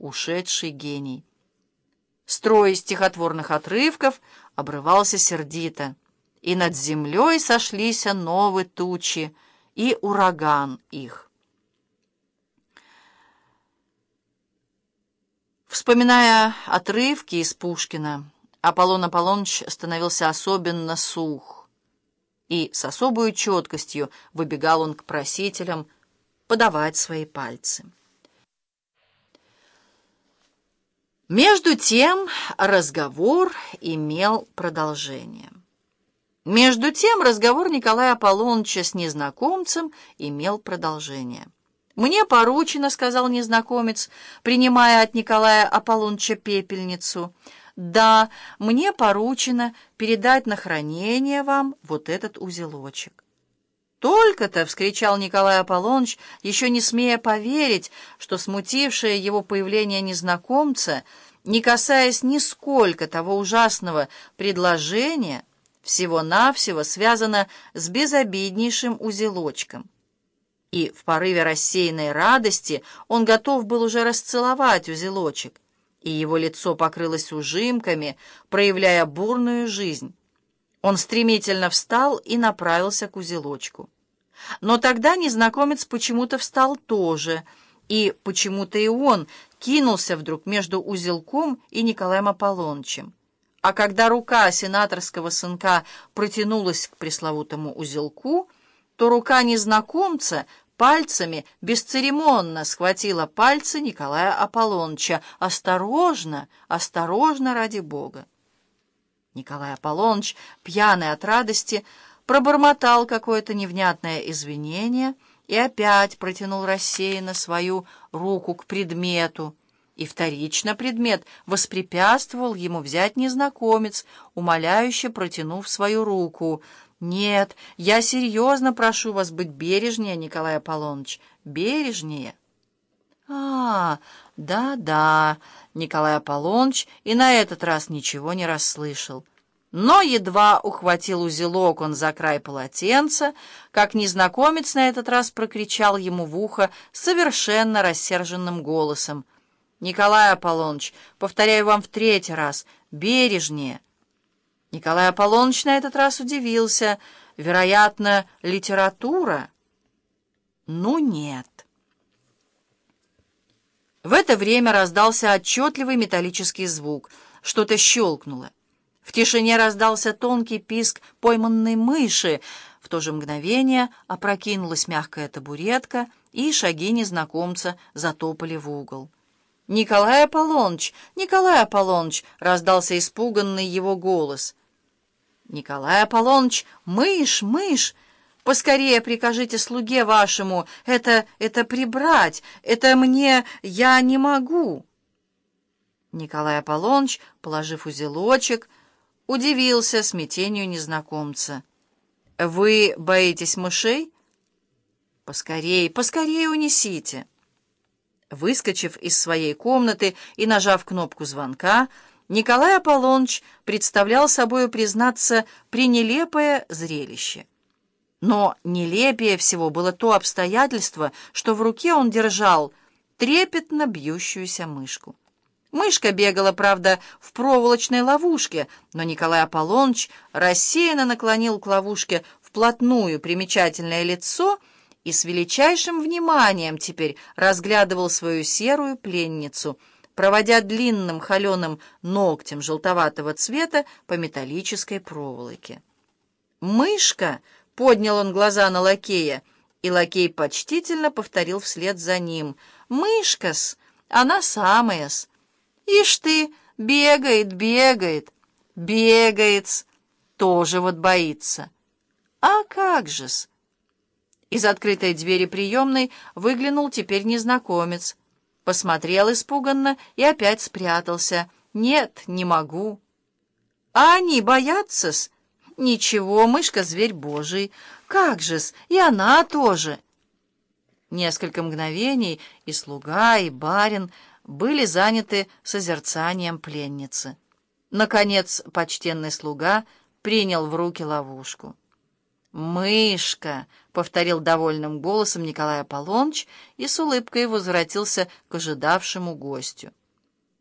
ушедший гений. Строй стихотворных отрывков обрывался сердито, и над землей сошлись новые тучи, и ураган их. Вспоминая отрывки из Пушкина, Аполлон Аполлоныч становился особенно сух, и с особой четкостью выбегал он к просителям подавать свои пальцы. Между тем разговор имел продолжение. Между тем разговор Николая Аполлоныча с незнакомцем имел продолжение. «Мне поручено», — сказал незнакомец, принимая от Николая Аполлоныча пепельницу, «да, мне поручено передать на хранение вам вот этот узелочек». «Только-то!» — вскричал Николай Аполлоныч, еще не смея поверить, что смутившее его появление незнакомца, не касаясь нисколько того ужасного предложения, всего-навсего связано с безобиднейшим узелочком. И в порыве рассеянной радости он готов был уже расцеловать узелочек, и его лицо покрылось ужимками, проявляя бурную жизнь. Он стремительно встал и направился к узелочку. Но тогда незнакомец почему-то встал тоже, и почему-то и он кинулся вдруг между узелком и Николаем Аполлонычем. А когда рука сенаторского сынка протянулась к пресловутому узелку, то рука незнакомца пальцами бесцеремонно схватила пальцы Николая Аполлоныча. «Осторожно, осторожно, ради Бога!» Николай Аполлоныч, пьяный от радости, пробормотал какое-то невнятное извинение и опять протянул рассеянно свою руку к предмету. И вторично предмет воспрепятствовал ему взять незнакомец, умоляюще протянув свою руку. «Нет, я серьезно прошу вас быть бережнее, Николай Аполлоныч, бережнее». «А, да-да», — Николай Аполлоныч и на этот раз ничего не расслышал. Но едва ухватил узелок он за край полотенца, как незнакомец на этот раз прокричал ему в ухо совершенно рассерженным голосом. «Николай Аполлоныч, повторяю вам в третий раз, бережнее». Николай Аполлоныч на этот раз удивился. Вероятно, литература? Ну, нет. В это время раздался отчетливый металлический звук. Что-то щелкнуло. В тишине раздался тонкий писк пойманной мыши. В то же мгновение опрокинулась мягкая табуретка, и шаги незнакомца затопали в угол. «Николай Аполлоныч! Николай Аполлоныч!» — раздался испуганный его голос. «Николай Аполлоныч! Мышь! Мышь! Поскорее прикажите слуге вашему это, это прибрать! Это мне... я не могу!» Николай Аполлоныч, положив узелочек, удивился смятению незнакомца. «Вы боитесь мышей?» «Поскорей, поскорей унесите!» Выскочив из своей комнаты и нажав кнопку звонка, Николай Аполлоныч представлял собою, признаться, пренелепое зрелище. Но нелепее всего было то обстоятельство, что в руке он держал трепетно бьющуюся мышку. Мышка бегала, правда, в проволочной ловушке, но Николай Аполлоныч рассеянно наклонил к ловушке вплотную примечательное лицо и с величайшим вниманием теперь разглядывал свою серую пленницу, проводя длинным холеным ногтем желтоватого цвета по металлической проволоке. «Мышка!» — поднял он глаза на лакея, и лакей почтительно повторил вслед за ним. «Мышка-с! Она самая-с!» Ишь ты, бегает, бегает, бегает, тоже вот боится. А как же-с? Из открытой двери приемной выглянул теперь незнакомец. Посмотрел испуганно и опять спрятался. «Нет, не могу». «А они боятся-с?» «Ничего, мышка — зверь божий. Как же-с, и она тоже». Несколько мгновений и слуга, и барин — были заняты созерцанием пленницы. Наконец, почтенный слуга принял в руки ловушку. «Мышка!» — повторил довольным голосом Николай Аполлоныч и с улыбкой возвратился к ожидавшему гостю.